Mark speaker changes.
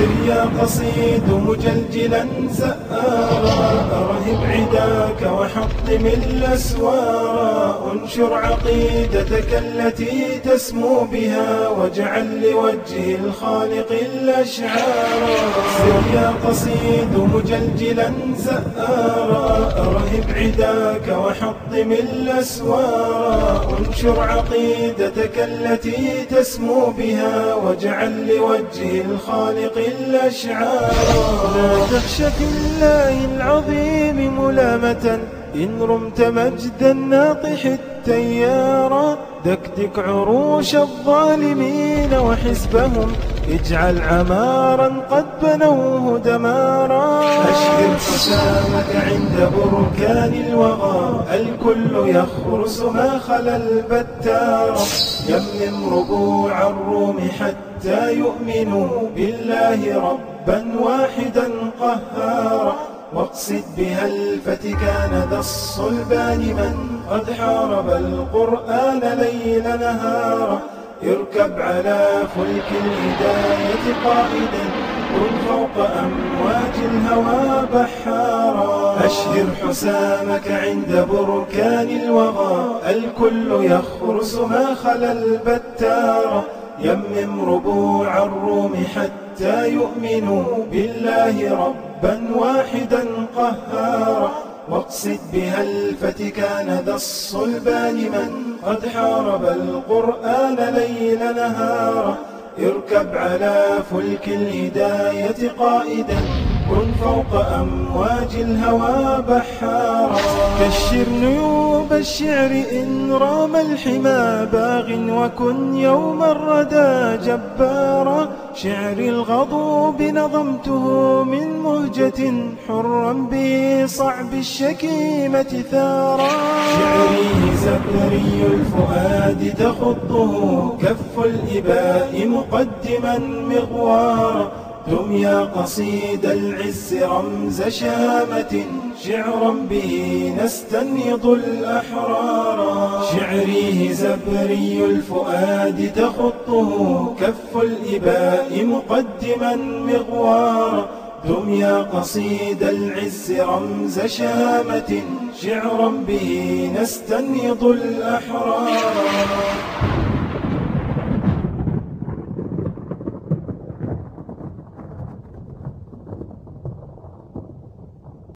Speaker 1: سر يا قصيد مجلجلا زآرا أرهب عداك وحطم الأسوارا. انشر عقيدتك التي تسمو بها واجعل لوجه الخالق الأشعارا سر يا قصيد مجلجلا زآرا أرهب عداك وحطم الأسوارا انشر عقيدتك التي تسمو بها واجعل لوجه الخالق الأشعار. لا تخش في الله العظيم ملامة إن رمت مجد الناطح التيارا دكدك عروش الظالمين وحزبهم اجعل عمارا قد بنوه دمارا. أشهر حسامك عند بركان الوغى. الكل يخرس ما خلا البتار. يمم ربوع الروم حتى يؤمنوا بالله ربا واحدا قهارا. واقصد بها الفتكان ذا الصلبان من قد حارب القرآن ليل نهارا. اركب على فلك الهداية قائدا كن فوق أمواج الهوى بحارا. أشهر حسامك عند بركان الوغى الكل يخرس ما خلا البتار يمم ربوع الروم حتى يؤمنوا بالله ربا واحدا قهارا. واقصد بها الفتكان ذا الصلبان من قد حارب القرآن ليل نهارا. اركب على فلك الهداية قائدا كن فوق أمواج الهوى بحارا. كشر نيوب الشعر إن رام الحمى باغ وكن يوم الردى جبارا شعري الغضوب نظمته من مهجة حرا بصعب الشكيمة ثارا. شعري زبري الفؤاد تخطه كف الإباء مقدما مغوارا دم يا قصيد العز رمز شامة شعرا به نستنيض الأحرار. شعريه زبري الفؤاد تخطه. كف الإباء مقدما مغوارا دم يا قصيد العز رمز شامة شعرا به نستنيض الأحرار.